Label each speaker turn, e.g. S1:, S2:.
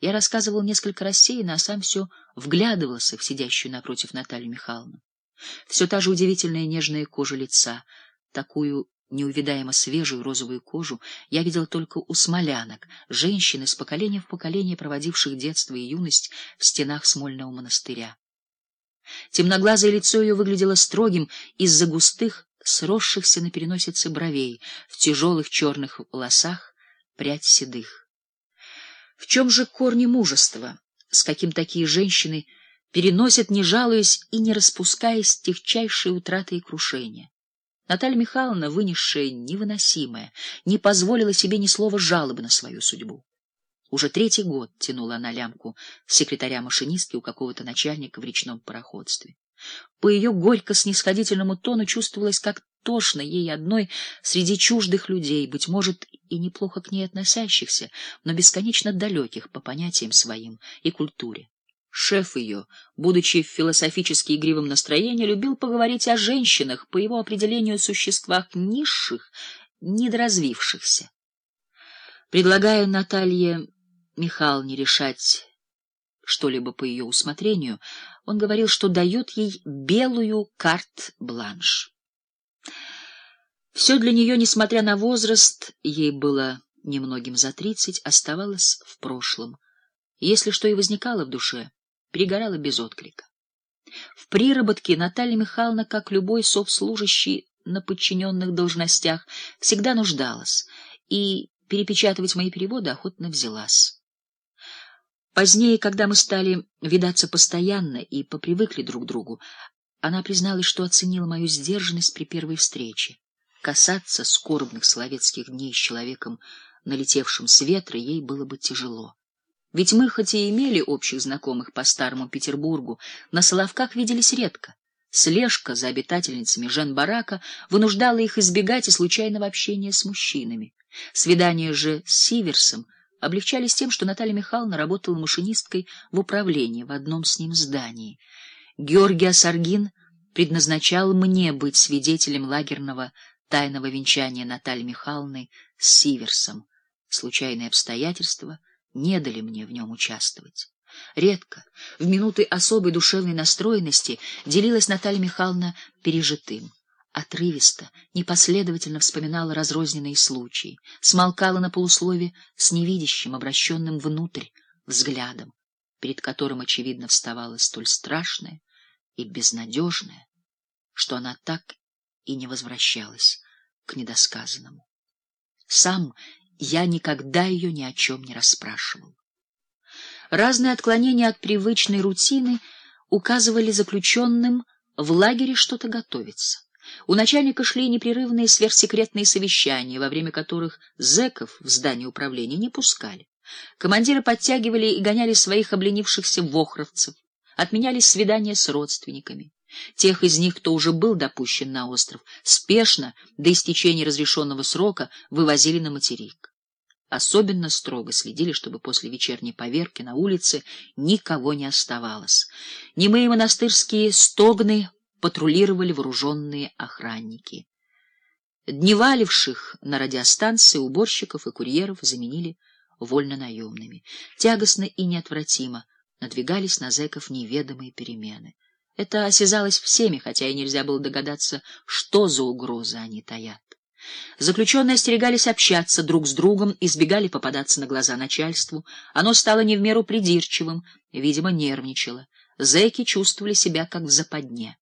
S1: Я рассказывал несколько рассеянно, а сам все вглядывался в сидящую напротив Наталью Михайловну. Все та же удивительная нежная кожа лица, такую неувидаемо свежую розовую кожу я видел только у смолянок, женщин из поколения в поколение проводивших детство и юность в стенах Смольного монастыря. Темноглазое лицо ее выглядело строгим из-за густых, сросшихся на переносице бровей, в тяжелых черных волосах прядь седых. В чем же корни мужества, с каким такие женщины переносят, не жалуясь и не распускаясь техчайшие утраты и крушения? Наталья Михайловна, вынесшая невыносимое, не позволила себе ни слова жалобы на свою судьбу. Уже третий год тянула она лямку секретаря-машинистки у какого-то начальника в речном пароходстве. По ее горько-снисходительному тону чувствовалось, как тошно ей одной среди чуждых людей, быть может, и неплохо к ней относящихся, но бесконечно далеких по понятиям своим и культуре. Шеф ее, будучи в философически игривом настроении, любил поговорить о женщинах, по его определению существах низших, недоразвившихся. Предлагая Наталье Михайловне решать что-либо по ее усмотрению, он говорил, что дает ей белую карт-бланш. Все для нее, несмотря на возраст, ей было немногим за тридцать, оставалось в прошлом. Если что и возникало в душе, перегорало без отклика. В приработке Наталья Михайловна, как любой совслужащий на подчиненных должностях, всегда нуждалась и перепечатывать мои переводы охотно взялась. Позднее, когда мы стали видаться постоянно и попривыкли друг к другу, она призналась, что оценила мою сдержанность при первой встрече. Касаться скорбных словецких дней с человеком, налетевшим с ветра, ей было бы тяжело. Ведь мы хоть и имели общих знакомых по старому Петербургу, на Соловках виделись редко. Слежка за обитательницами Жан-Барака вынуждала их избегать и случайного общения с мужчинами. Свидания же с Сиверсом облегчались тем, что Наталья Михайловна работала машинисткой в управлении в одном с ним здании. Георгий Асаргин предназначал мне быть свидетелем лагерного тайного венчания Натальи Михайловны с Сиверсом. Случайные обстоятельства не дали мне в нем участвовать. Редко, в минуты особой душевной настроенности, делилась Наталья Михайловна пережитым отрывисто, непоследовательно вспоминала разрозненные случаи, смолкала на полуслове с невидящим, обращенным внутрь взглядом, перед которым очевидно вставало столь страшное и безнадежное, что она так и не возвращалась к недосказанному. Сам я никогда ее ни о чем не расспрашивал. Разные отклонения от привычной рутины указывали заключенным в лагере что-то готовится. У начальника шли непрерывные сверхсекретные совещания, во время которых зэков в здание управления не пускали. Командиры подтягивали и гоняли своих обленившихся вохровцев, отменялись свидания с родственниками. Тех из них, кто уже был допущен на остров, спешно, до истечения разрешенного срока, вывозили на материк. Особенно строго следили, чтобы после вечерней поверки на улице никого не оставалось. Немые монастырские стогны патрулировали вооруженные охранники. Дневаливших на радиостанции уборщиков и курьеров заменили вольнонаемными. Тягостно и неотвратимо надвигались на зэков неведомые перемены. Это осязалось всеми, хотя и нельзя было догадаться, что за угрозы они таят. Заключенные остерегались общаться друг с другом, избегали попадаться на глаза начальству. Оно стало не в меру придирчивым, видимо, нервничало. Зэки чувствовали себя как в западне.